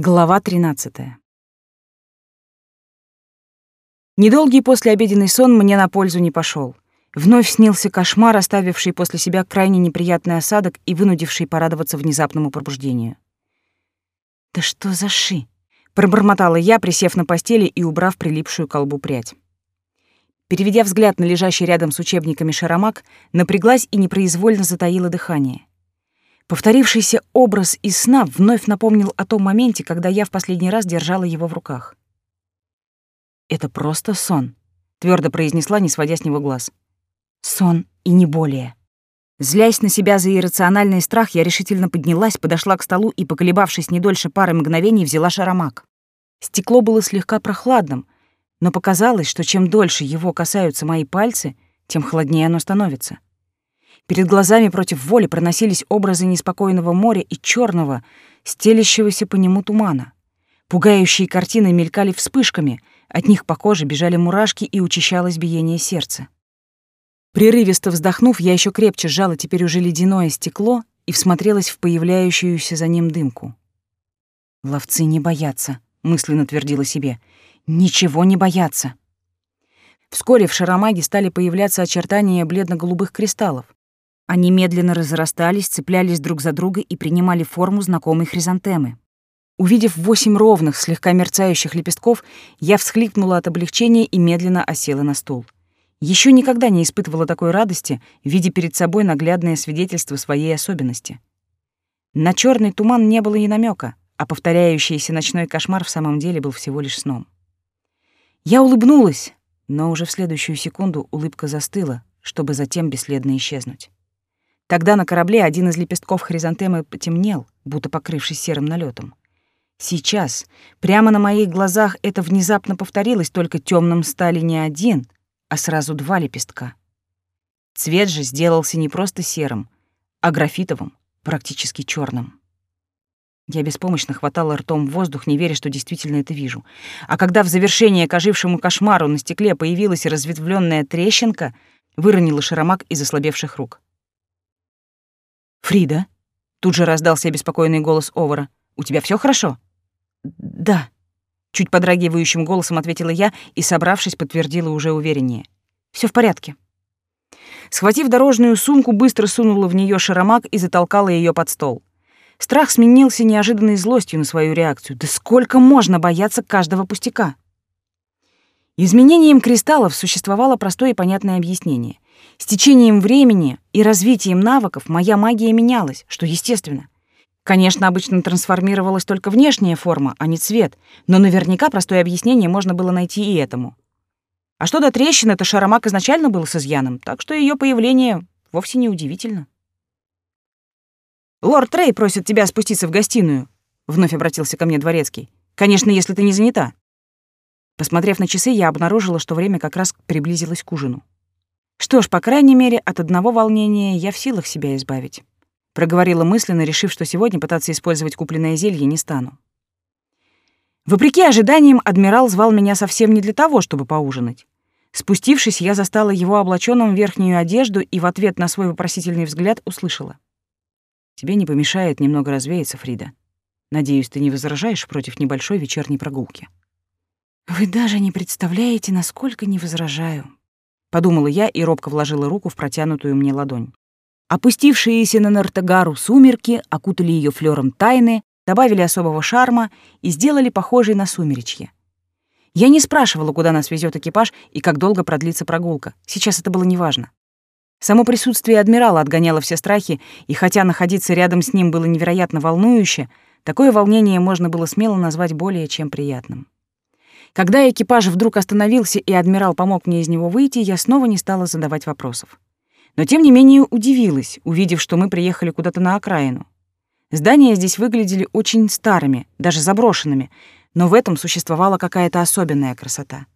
Глава 13. Недолгий послеобеденный сон мне на пользу не пошел. Вновь снился кошмар, оставивший после себя крайне неприятный осадок и вынудивший порадоваться внезапному пробуждению. «Да что за ши?» — пробормотала я, присев на постели и убрав прилипшую колбу прядь. Переведя взгляд на лежащий рядом с учебниками шаромак, напряглась и непроизвольно затаила дыхание. Повторившийся образ из сна вновь напомнил о том моменте, когда я в последний раз держала его в руках. «Это просто сон», — твердо произнесла, не сводя с него глаз. «Сон и не более». Злясь на себя за иррациональный страх, я решительно поднялась, подошла к столу и, поколебавшись не дольше пары мгновений, взяла шаромак. Стекло было слегка прохладным, но показалось, что чем дольше его касаются мои пальцы, тем холоднее оно становится. Перед глазами против воли проносились образы неспокойного моря и черного, стелящегося по нему тумана. Пугающие картины мелькали вспышками, от них по коже бежали мурашки и учащалось биение сердца. Прерывисто вздохнув, я еще крепче сжала теперь уже ледяное стекло и всмотрелась в появляющуюся за ним дымку. «Ловцы не боятся», — мысленно твердила себе. «Ничего не боятся». Вскоре в шаромаге стали появляться очертания бледно-голубых кристаллов. Они медленно разрастались, цеплялись друг за друга и принимали форму знакомой хризантемы. Увидев восемь ровных, слегка мерцающих лепестков, я всхлипнула от облегчения и медленно осела на стул. Еще никогда не испытывала такой радости, видя перед собой наглядное свидетельство своей особенности. На черный туман не было и намека, а повторяющийся ночной кошмар в самом деле был всего лишь сном. Я улыбнулась, но уже в следующую секунду улыбка застыла, чтобы затем бесследно исчезнуть. Тогда на корабле один из лепестков хризантемы потемнел, будто покрывшись серым налетом. Сейчас, прямо на моих глазах, это внезапно повторилось, только темным стали не один, а сразу два лепестка. Цвет же сделался не просто серым, а графитовым, практически черным. Я беспомощно хватала ртом воздух, не веря, что действительно это вижу. А когда в завершение к ожившему кошмару на стекле появилась разветвленная трещинка, выронила шаромак из ослабевших рук. «Фрида?» — тут же раздался беспокойный голос Овара. «У тебя все хорошо?» «Да», — чуть подрагивающим голосом ответила я и, собравшись, подтвердила уже увереннее. Все в порядке». Схватив дорожную сумку, быстро сунула в нее шаромак и затолкала ее под стол. Страх сменился неожиданной злостью на свою реакцию. Да сколько можно бояться каждого пустяка? Изменением кристаллов существовало простое и понятное объяснение. С течением времени и развитием навыков моя магия менялась, что естественно. Конечно, обычно трансформировалась только внешняя форма, а не цвет, но наверняка простое объяснение можно было найти и этому. А что до трещины, то Шаромак изначально был с изъяном, так что ее появление вовсе не удивительно. «Лорд Трей просит тебя спуститься в гостиную», — вновь обратился ко мне дворецкий. «Конечно, если ты не занята». Посмотрев на часы, я обнаружила, что время как раз приблизилось к ужину. Что ж, по крайней мере, от одного волнения я в силах себя избавить. Проговорила мысленно, решив, что сегодня пытаться использовать купленное зелье не стану. Вопреки ожиданиям, адмирал звал меня совсем не для того, чтобы поужинать. Спустившись, я застала его облаченным в верхнюю одежду и в ответ на свой вопросительный взгляд услышала. «Тебе не помешает немного развеяться, Фрида. Надеюсь, ты не возражаешь против небольшой вечерней прогулки». «Вы даже не представляете, насколько не возражаю», подумала я и робко вложила руку в протянутую мне ладонь. Опустившиеся на Нартагару сумерки окутали ее флером тайны, добавили особого шарма и сделали похожей на сумеречье. Я не спрашивала, куда нас везет экипаж и как долго продлится прогулка. Сейчас это было неважно. Само присутствие адмирала отгоняло все страхи, и хотя находиться рядом с ним было невероятно волнующе, такое волнение можно было смело назвать более чем приятным. Когда экипаж вдруг остановился и адмирал помог мне из него выйти, я снова не стала задавать вопросов. Но тем не менее удивилась, увидев, что мы приехали куда-то на окраину. Здания здесь выглядели очень старыми, даже заброшенными, но в этом существовала какая-то особенная красота.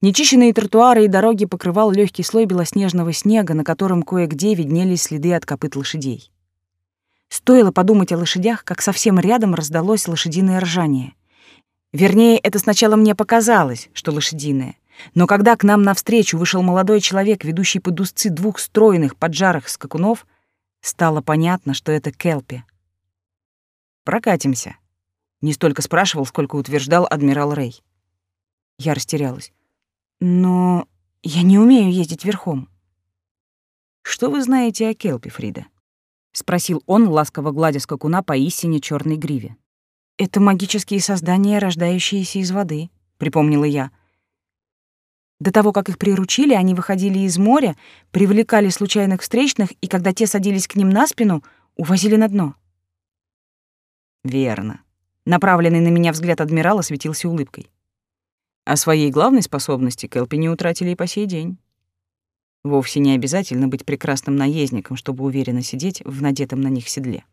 Нечищенные тротуары и дороги покрывал легкий слой белоснежного снега, на котором кое-где виднелись следы от копыт лошадей. Стоило подумать о лошадях, как совсем рядом раздалось лошадиное ржание — Вернее, это сначала мне показалось, что лошадиное. Но когда к нам навстречу вышел молодой человек, ведущий под узцы двух стройных поджарых скакунов, стало понятно, что это Келпи. «Прокатимся», Не столько спрашивал, сколько утверждал адмирал Рэй. Я растерялась. Но я не умею ездить верхом. Что вы знаете о Келпе, Фрида? спросил он, ласково гладя скакуна по истине черной гриве. Это магические создания, рождающиеся из воды, припомнила я. До того, как их приручили, они выходили из моря, привлекали случайных встречных, и когда те садились к ним на спину, увозили на дно. Верно. Направленный на меня взгляд адмирала светился улыбкой. А своей главной способности Кэлпи не утратили и по сей день. Вовсе не обязательно быть прекрасным наездником, чтобы уверенно сидеть в надетом на них седле.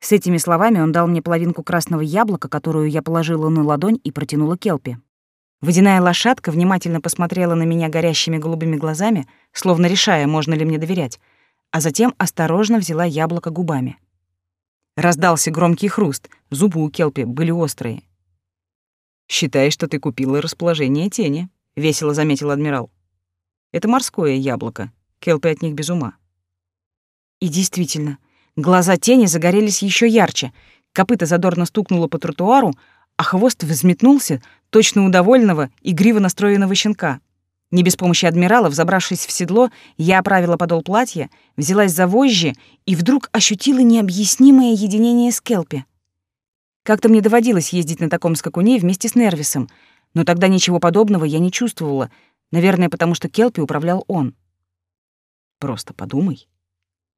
С этими словами он дал мне половинку красного яблока, которую я положила на ладонь и протянула Келпи. Водяная лошадка внимательно посмотрела на меня горящими голубыми глазами, словно решая, можно ли мне доверять, а затем осторожно взяла яблоко губами. Раздался громкий хруст, зубы у Келпи были острые. «Считай, что ты купила расположение тени», — весело заметил адмирал. «Это морское яблоко. Келпи от них без ума». И действительно, глаза тени загорелись еще ярче, копыта задорно стукнуло по тротуару, а хвост взметнулся, точно удовольного, игриво настроенного щенка. Не без помощи адмирала, взобравшись в седло, я оправила подол платья, взялась за вожжи и вдруг ощутила необъяснимое единение с Келпи. Как-то мне доводилось ездить на таком скакуне вместе с Нервисом, но тогда ничего подобного я не чувствовала, наверное, потому что Келпи управлял он. «Просто подумай,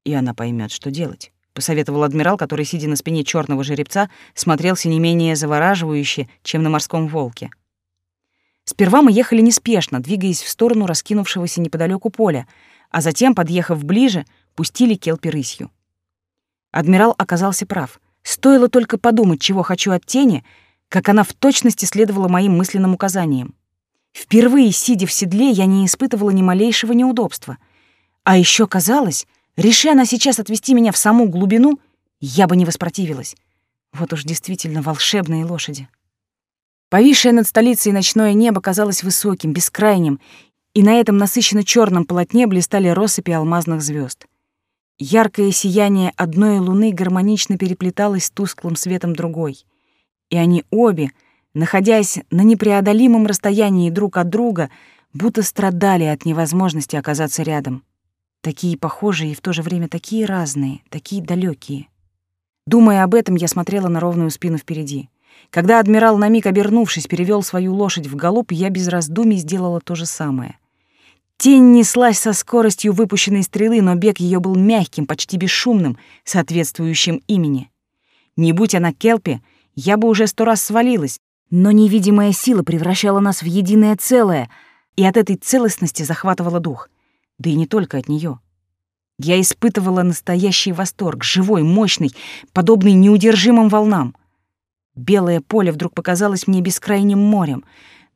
и она поймет, что делать» посоветовал адмирал, который, сидя на спине черного жеребца, смотрелся не менее завораживающе, чем на морском волке. Сперва мы ехали неспешно, двигаясь в сторону раскинувшегося неподалеку поля, а затем, подъехав ближе, пустили келпи рысью. Адмирал оказался прав. Стоило только подумать, чего хочу от тени, как она в точности следовала моим мысленным указаниям. Впервые, сидя в седле, я не испытывала ни малейшего неудобства. А еще казалось, Реши она сейчас отвести меня в саму глубину, я бы не воспротивилась. Вот уж действительно волшебные лошади. Повисшее над столицей ночное небо казалось высоким, бескрайним, и на этом насыщенно черном полотне блистали россыпи алмазных звезд. Яркое сияние одной луны гармонично переплеталось с тусклым светом другой. И они обе, находясь на непреодолимом расстоянии друг от друга, будто страдали от невозможности оказаться рядом. Такие похожие и в то же время такие разные, такие далекие. Думая об этом, я смотрела на ровную спину впереди. Когда адмирал на миг обернувшись перевел свою лошадь в галоп, я без раздумий сделала то же самое. Тень неслась со скоростью выпущенной стрелы, но бег ее был мягким, почти бесшумным, соответствующим имени. Не будь она Келпи, я бы уже сто раз свалилась, но невидимая сила превращала нас в единое целое, и от этой целостности захватывала дух — да и не только от нее. Я испытывала настоящий восторг, живой, мощный, подобный неудержимым волнам. Белое поле вдруг показалось мне бескрайним морем.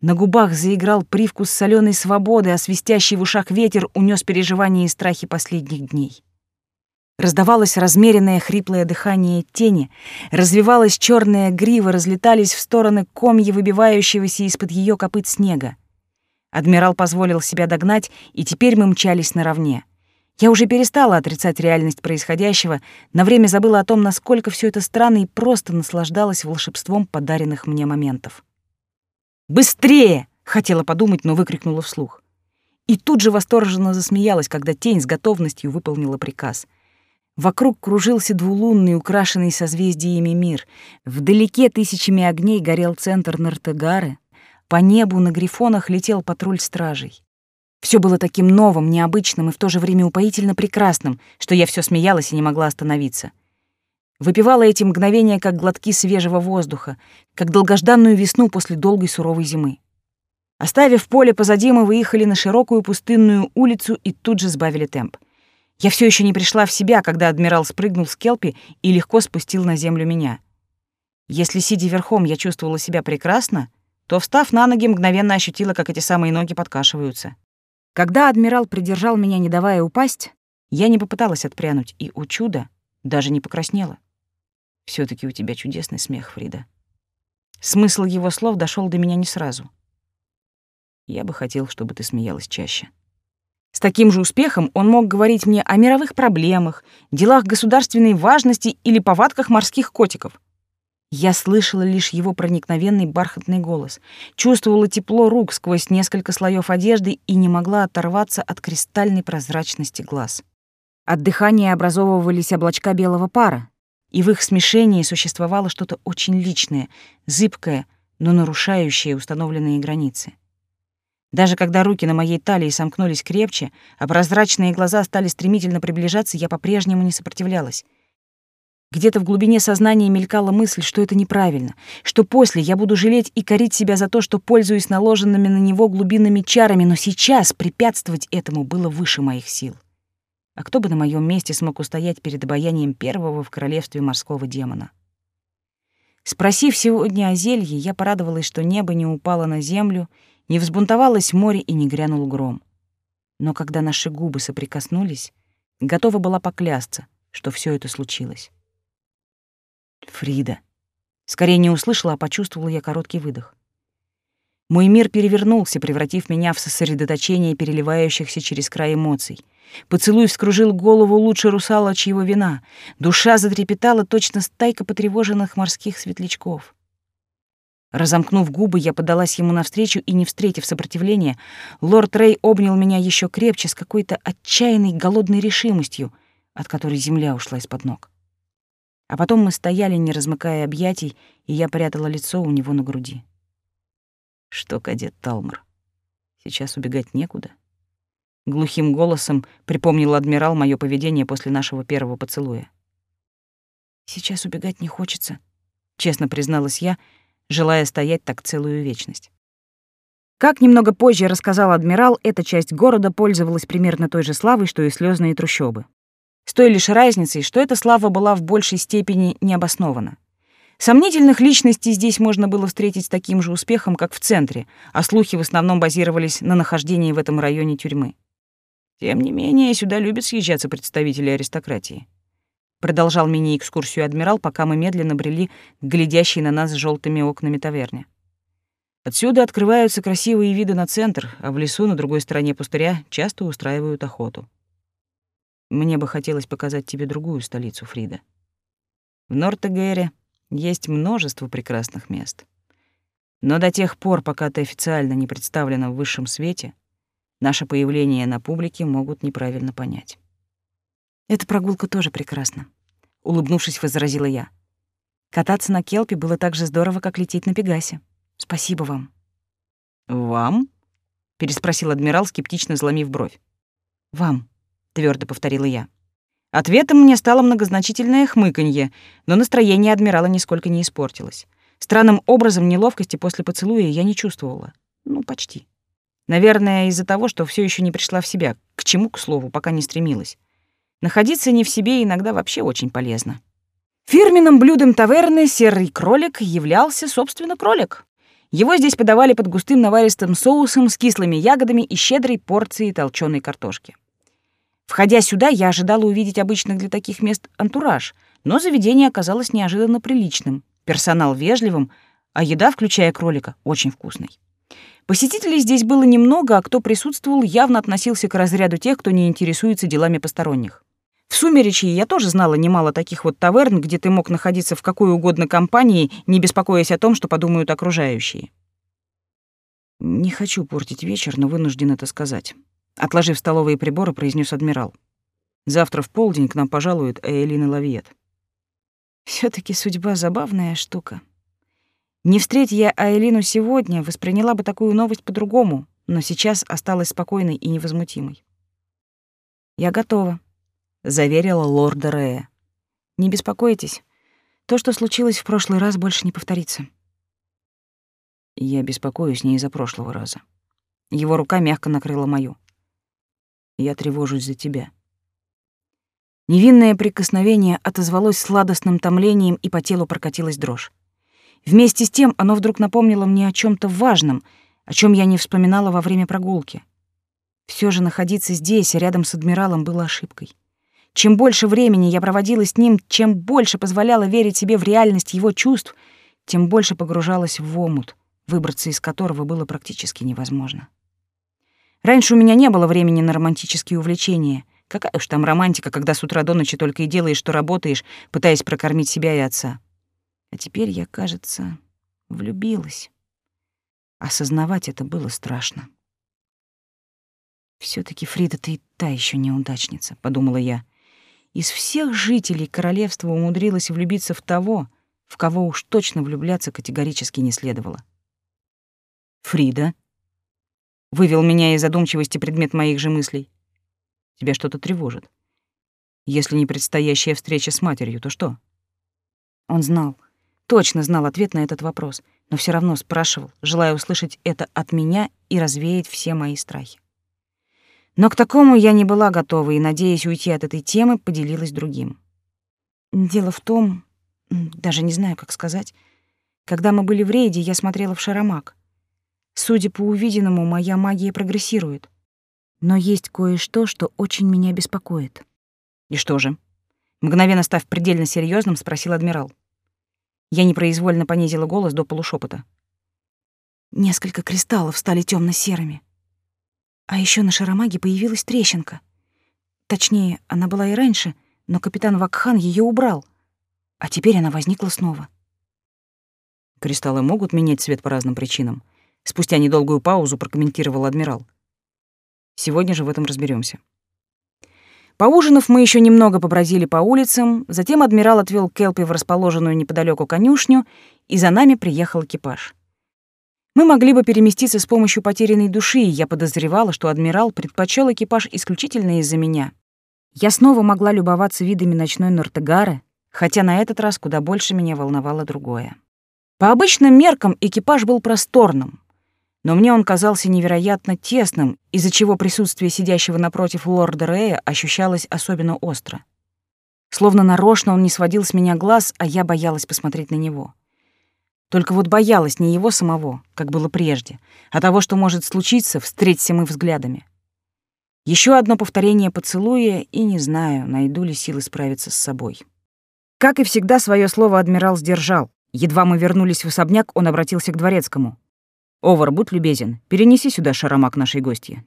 На губах заиграл привкус соленой свободы, а свистящий в ушах ветер унес переживания и страхи последних дней. Раздавалось размеренное хриплое дыхание тени, развивалась черная грива, разлетались в стороны комья выбивающегося из-под ее копыт снега. Адмирал позволил себя догнать, и теперь мы мчались наравне. Я уже перестала отрицать реальность происходящего, на время забыла о том, насколько все это странно, и просто наслаждалась волшебством подаренных мне моментов. «Быстрее!» — хотела подумать, но выкрикнула вслух. И тут же восторженно засмеялась, когда тень с готовностью выполнила приказ. Вокруг кружился двулунный, украшенный созвездиями мир. Вдалеке тысячами огней горел центр Нартегары, по небу на грифонах летел патруль стражей. Все было таким новым, необычным и в то же время упоительно прекрасным, что я все смеялась и не могла остановиться. Выпивала эти мгновения как глотки свежего воздуха, как долгожданную весну после долгой суровой зимы. Оставив поле позади, мы выехали на широкую пустынную улицу и тут же сбавили темп. Я все еще не пришла в себя, когда адмирал спрыгнул с келпи и легко спустил на землю меня. Если, сидя верхом, я чувствовала себя прекрасно, то, встав на ноги, мгновенно ощутила, как эти самые ноги подкашиваются. Когда адмирал придержал меня, не давая упасть, я не попыталась отпрянуть, и, у чуда, даже не покраснела. все таки у тебя чудесный смех, Фрида». Смысл его слов дошел до меня не сразу. Я бы хотел, чтобы ты смеялась чаще. С таким же успехом он мог говорить мне о мировых проблемах, делах государственной важности или повадках морских котиков. Я слышала лишь его проникновенный бархатный голос, чувствовала тепло рук сквозь несколько слоев одежды и не могла оторваться от кристальной прозрачности глаз. От дыхания образовывались облачка белого пара, и в их смешении существовало что-то очень личное, зыбкое, но нарушающее установленные границы. Даже когда руки на моей талии сомкнулись крепче, а прозрачные глаза стали стремительно приближаться, я по-прежнему не сопротивлялась. Где-то в глубине сознания мелькала мысль, что это неправильно, что после я буду жалеть и корить себя за то, что пользуюсь наложенными на него глубинными чарами, но сейчас препятствовать этому было выше моих сил. А кто бы на моем месте смог устоять перед обаянием первого в королевстве морского демона? Спросив сегодня о зелье, я порадовалась, что небо не упало на землю, не взбунтовалось море и не грянул гром. Но когда наши губы соприкоснулись, готова была поклясться, что все это случилось. Фрида. Скорее не услышала, а почувствовала я короткий выдох. Мой мир перевернулся, превратив меня в сосредоточение переливающихся через край эмоций. Поцелуй вскружил голову лучше русала, чьего вина. Душа затрепетала точно стайка потревоженных морских светлячков. Разомкнув губы, я подалась ему навстречу и, не встретив сопротивления, лорд Рэй обнял меня еще крепче с какой-то отчаянной голодной решимостью, от которой земля ушла из-под ног. А потом мы стояли, не размыкая объятий, и я прятала лицо у него на груди. Что, кадет Талмор, сейчас убегать некуда? Глухим голосом припомнил адмирал мое поведение после нашего первого поцелуя. Сейчас убегать не хочется, честно призналась я, желая стоять так целую вечность. Как немного позже рассказал адмирал, эта часть города пользовалась примерно той же славой, что и слезные трущобы. С той лишь разницей, что эта слава была в большей степени необоснована. Сомнительных личностей здесь можно было встретить с таким же успехом, как в центре, а слухи в основном базировались на нахождении в этом районе тюрьмы. Тем не менее, сюда любят съезжаться представители аристократии. Продолжал мини-экскурсию адмирал, пока мы медленно брели к глядящей на нас желтыми окнами таверне. Отсюда открываются красивые виды на центр, а в лесу на другой стороне пустыря часто устраивают охоту. Мне бы хотелось показать тебе другую столицу, Фрида. В Нортегере есть множество прекрасных мест. Но до тех пор, пока ты официально не представлена в высшем свете, наше появление на публике могут неправильно понять. Эта прогулка тоже прекрасна, улыбнувшись, возразила я. Кататься на келпе было так же здорово, как лететь на Пегасе. Спасибо вам. Вам? переспросил адмирал, скептично взломив бровь. Вам твердо повторила я. Ответом мне стало многозначительное хмыканье, но настроение адмирала нисколько не испортилось. Странным образом неловкости после поцелуя я не чувствовала. Ну, почти. Наверное, из-за того, что все еще не пришла в себя, к чему, к слову, пока не стремилась. Находиться не в себе иногда вообще очень полезно. Фирменным блюдом таверны серый кролик являлся, собственно, кролик. Его здесь подавали под густым наваристым соусом с кислыми ягодами и щедрой порцией толченой картошки. Входя сюда, я ожидала увидеть обычных для таких мест антураж, но заведение оказалось неожиданно приличным, персонал вежливым, а еда, включая кролика, очень вкусной. Посетителей здесь было немного, а кто присутствовал, явно относился к разряду тех, кто не интересуется делами посторонних. В Сумеречье я тоже знала немало таких вот таверн, где ты мог находиться в какой угодно компании, не беспокоясь о том, что подумают окружающие. Не хочу портить вечер, но вынужден это сказать. Отложив столовые приборы, произнес адмирал. Завтра в полдень к нам пожалует Эйлина Лавиет. все таки судьба забавная штука. Не встреть я Айлину сегодня, восприняла бы такую новость по-другому, но сейчас осталась спокойной и невозмутимой. «Я готова», — заверила лорда Рея. «Не беспокойтесь. То, что случилось в прошлый раз, больше не повторится». Я беспокоюсь не из-за прошлого раза. Его рука мягко накрыла мою. Я тревожусь за тебя. Невинное прикосновение отозвалось сладостным томлением, и по телу прокатилась дрожь. Вместе с тем оно вдруг напомнило мне о чем то важном, о чем я не вспоминала во время прогулки. Все же находиться здесь, рядом с адмиралом, было ошибкой. Чем больше времени я проводила с ним, чем больше позволяла верить себе в реальность его чувств, тем больше погружалась в омут, выбраться из которого было практически невозможно. Раньше у меня не было времени на романтические увлечения. Какая уж там романтика, когда с утра до ночи только и делаешь, что работаешь, пытаясь прокормить себя и отца. А теперь я, кажется, влюбилась. Осознавать это было страшно. все таки Фрида, ты и та еще неудачница», — подумала я. «Из всех жителей королевства умудрилась влюбиться в того, в кого уж точно влюбляться категорически не следовало». «Фрида?» — вывел меня из задумчивости предмет моих же мыслей. «Тебя что-то тревожит. Если не предстоящая встреча с матерью, то что?» Он знал, точно знал ответ на этот вопрос, но все равно спрашивал, желая услышать это от меня и развеять все мои страхи. Но к такому я не была готова и, надеясь уйти от этой темы, поделилась другим. Дело в том, даже не знаю, как сказать, когда мы были в рейде, я смотрела в шаромак. Судя по увиденному, моя магия прогрессирует. Но есть кое-что, что очень меня беспокоит. И что же? Мгновенно став предельно серьезным, спросил адмирал. Я непроизвольно понизила голос до полушепота. Несколько кристаллов стали темно серыми а еще на шаромаге появилась трещинка. Точнее, она была и раньше, но капитан Вакхан ее убрал, а теперь она возникла снова. Кристаллы могут менять цвет по разным причинам. Спустя недолгую паузу прокомментировал адмирал. Сегодня же в этом разберемся. Поужинав, мы еще немного побродили по улицам, затем адмирал отвел Келпи в расположенную неподалеку конюшню, и за нами приехал экипаж. Мы могли бы переместиться с помощью потерянной души, и я подозревала, что адмирал предпочел экипаж исключительно из-за меня. Я снова могла любоваться видами ночной Нортегары, хотя на этот раз куда больше меня волновало другое. По обычным меркам экипаж был просторным, но мне он казался невероятно тесным, из-за чего присутствие сидящего напротив лорда Рея ощущалось особенно остро. Словно нарочно он не сводил с меня глаз, а я боялась посмотреть на него. Только вот боялась не его самого, как было прежде, а того, что может случиться, встреться мы взглядами. Еще одно повторение поцелуя, и не знаю, найду ли силы справиться с собой. Как и всегда, свое слово адмирал сдержал. Едва мы вернулись в особняк, он обратился к дворецкому. «Овар, будь любезен, перенеси сюда шаромак нашей гостьи».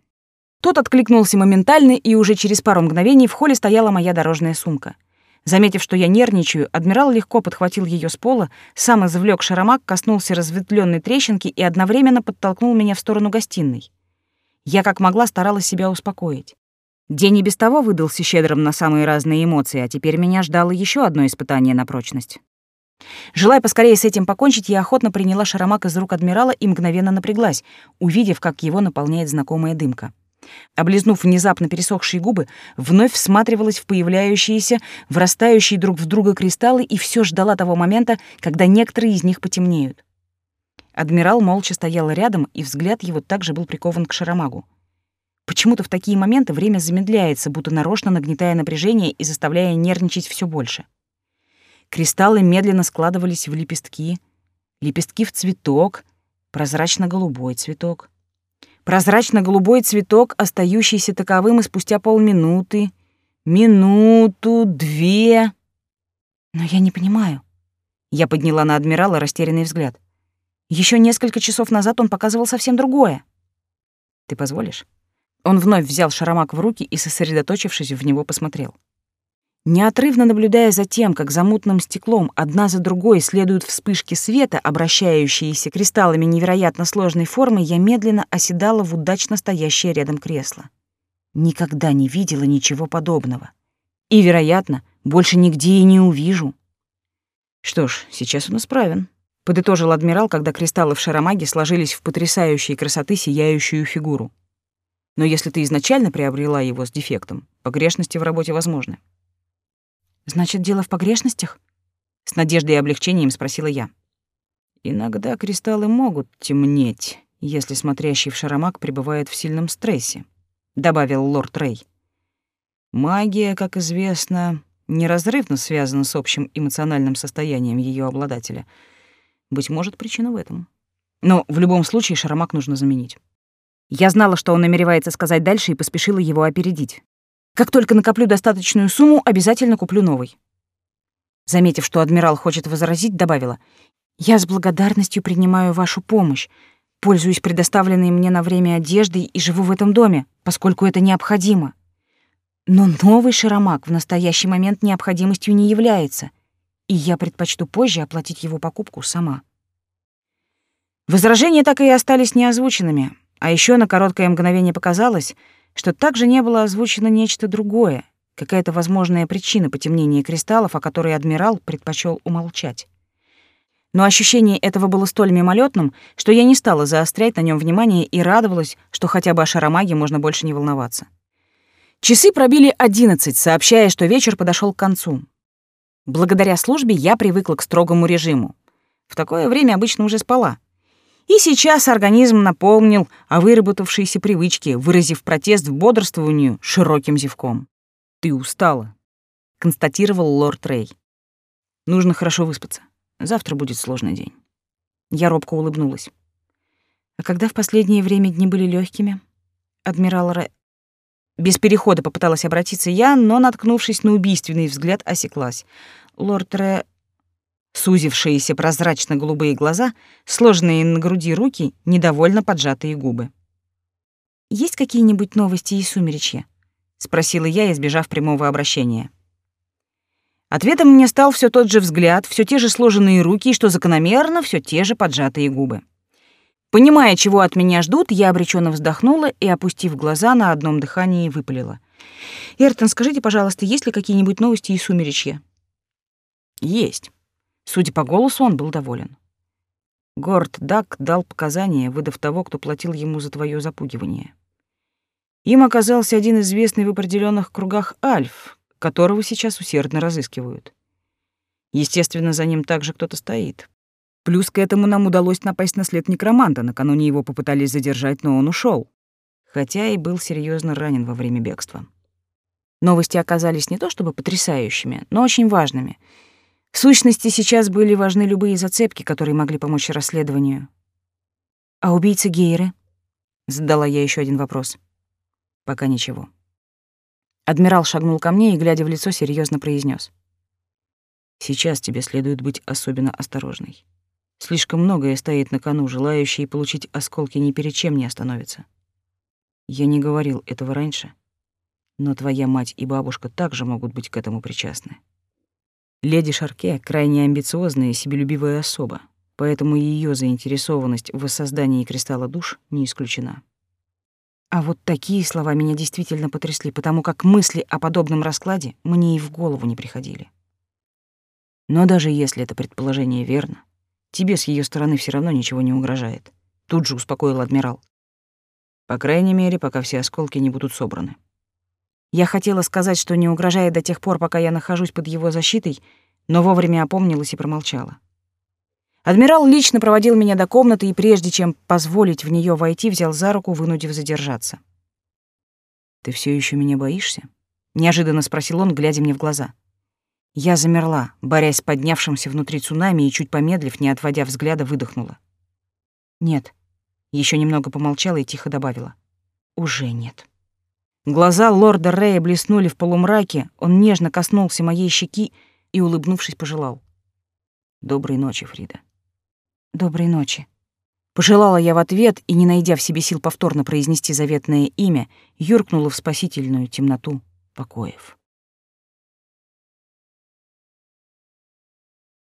Тот откликнулся моментально, и уже через пару мгновений в холле стояла моя дорожная сумка — Заметив, что я нервничаю, адмирал легко подхватил ее с пола, сам извлек шаромак, коснулся разветвленной трещинки и одновременно подтолкнул меня в сторону гостиной. Я как могла старалась себя успокоить. День и без того выдался щедрым на самые разные эмоции, а теперь меня ждало еще одно испытание на прочность. Желая поскорее с этим покончить, я охотно приняла шаромак из рук адмирала и мгновенно напряглась, увидев, как его наполняет знакомая дымка. Облизнув внезапно пересохшие губы, вновь всматривалась в появляющиеся, врастающие друг в друга кристаллы и все ждала того момента, когда некоторые из них потемнеют. Адмирал молча стоял рядом, и взгляд его также был прикован к Шаромагу. Почему-то в такие моменты время замедляется, будто нарочно нагнетая напряжение и заставляя нервничать все больше. Кристаллы медленно складывались в лепестки, лепестки в цветок, прозрачно-голубой цветок, Прозрачно-голубой цветок, остающийся таковым и спустя полминуты, минуту, две. Но я не понимаю. Я подняла на адмирала растерянный взгляд. Еще несколько часов назад он показывал совсем другое. Ты позволишь? Он вновь взял шаромак в руки и, сосредоточившись, в него посмотрел. Неотрывно наблюдая за тем, как за мутным стеклом одна за другой следуют вспышки света, обращающиеся кристаллами невероятно сложной формы, я медленно оседала в удачно стоящее рядом кресло. Никогда не видела ничего подобного. И, вероятно, больше нигде и не увижу. Что ж, сейчас он исправен, — подытожил адмирал, когда кристаллы в шаромаге сложились в потрясающей красоты сияющую фигуру. Но если ты изначально приобрела его с дефектом, погрешности в работе возможны. Значит, дело в погрешностях? С надеждой и облегчением спросила я. Иногда кристаллы могут темнеть, если смотрящий в шаромак пребывает в сильном стрессе, добавил лорд Рей. Магия, как известно, неразрывно связана с общим эмоциональным состоянием ее обладателя. Быть может, причина в этом. Но в любом случае шаромак нужно заменить. Я знала, что он намеревается сказать дальше, и поспешила его опередить. Как только накоплю достаточную сумму, обязательно куплю новый. Заметив, что адмирал хочет возразить, добавила, «Я с благодарностью принимаю вашу помощь, пользуюсь предоставленной мне на время одеждой и живу в этом доме, поскольку это необходимо. Но новый шаромак в настоящий момент необходимостью не является, и я предпочту позже оплатить его покупку сама. Возражения так и остались неозвученными, а еще на короткое мгновение показалось, что также не было озвучено нечто другое, какая-то возможная причина потемнения кристаллов, о которой адмирал предпочел умолчать. Но ощущение этого было столь мимолетным, что я не стала заострять на нем внимание и радовалась, что хотя бы о шаромаге можно больше не волноваться. Часы пробили одиннадцать, сообщая, что вечер подошел к концу. Благодаря службе я привыкла к строгому режиму. В такое время обычно уже спала. И сейчас организм напомнил о выработавшейся привычке, выразив протест в бодрствованию широким зевком. «Ты устала», — констатировал лорд Рэй. «Нужно хорошо выспаться. Завтра будет сложный день». Я робко улыбнулась. «А когда в последнее время дни были легкими? Адмирал Рэй... Без перехода попыталась обратиться я, но, наткнувшись на убийственный взгляд, осеклась. Лорд Ре... Сузившиеся прозрачно-голубые глаза, сложенные на груди руки, недовольно поджатые губы. «Есть какие-нибудь новости из сумеречья?» — спросила я, избежав прямого обращения. Ответом мне стал все тот же взгляд, все те же сложенные руки и, что закономерно, все те же поджатые губы. Понимая, чего от меня ждут, я обреченно вздохнула и, опустив глаза, на одном дыхании выпалила. «Эртон, скажите, пожалуйста, есть ли какие-нибудь новости из сумеречья?» «Есть». Судя по голосу, он был доволен. Горд Дак дал показания, выдав того, кто платил ему за твое запугивание. Им оказался один известный в определенных кругах Альф, которого сейчас усердно разыскивают. Естественно, за ним также кто-то стоит. Плюс к этому нам удалось напасть на след некроманта, накануне его попытались задержать, но он ушел, хотя и был серьезно ранен во время бегства. Новости оказались не то чтобы потрясающими, но очень важными. В сущности, сейчас были важны любые зацепки, которые могли помочь расследованию. «А убийца Гейры?» — задала я еще один вопрос. «Пока ничего». Адмирал шагнул ко мне и, глядя в лицо, серьезно произнес: «Сейчас тебе следует быть особенно осторожной. Слишком многое стоит на кону, желающие получить осколки ни перед чем не остановятся. Я не говорил этого раньше, но твоя мать и бабушка также могут быть к этому причастны. Леди Шарке — крайне амбициозная и себелюбивая особа, поэтому ее заинтересованность в воссоздании кристалла душ не исключена. А вот такие слова меня действительно потрясли, потому как мысли о подобном раскладе мне и в голову не приходили. Но даже если это предположение верно, тебе с ее стороны все равно ничего не угрожает. Тут же успокоил адмирал. По крайней мере, пока все осколки не будут собраны. Я хотела сказать, что не угрожает до тех пор, пока я нахожусь под его защитой, но вовремя опомнилась и промолчала. Адмирал лично проводил меня до комнаты и прежде чем позволить в нее войти, взял за руку, вынудив задержаться. «Ты все еще меня боишься?» — неожиданно спросил он, глядя мне в глаза. Я замерла, борясь с поднявшимся внутри цунами и, чуть помедлив, не отводя взгляда, выдохнула. «Нет». Еще немного помолчала и тихо добавила. «Уже нет». Глаза лорда Рэя блеснули в полумраке, он нежно коснулся моей щеки и, улыбнувшись, пожелал. «Доброй ночи, Фрида». «Доброй ночи». Пожелала я в ответ и, не найдя в себе сил повторно произнести заветное имя, юркнула в спасительную темноту покоев.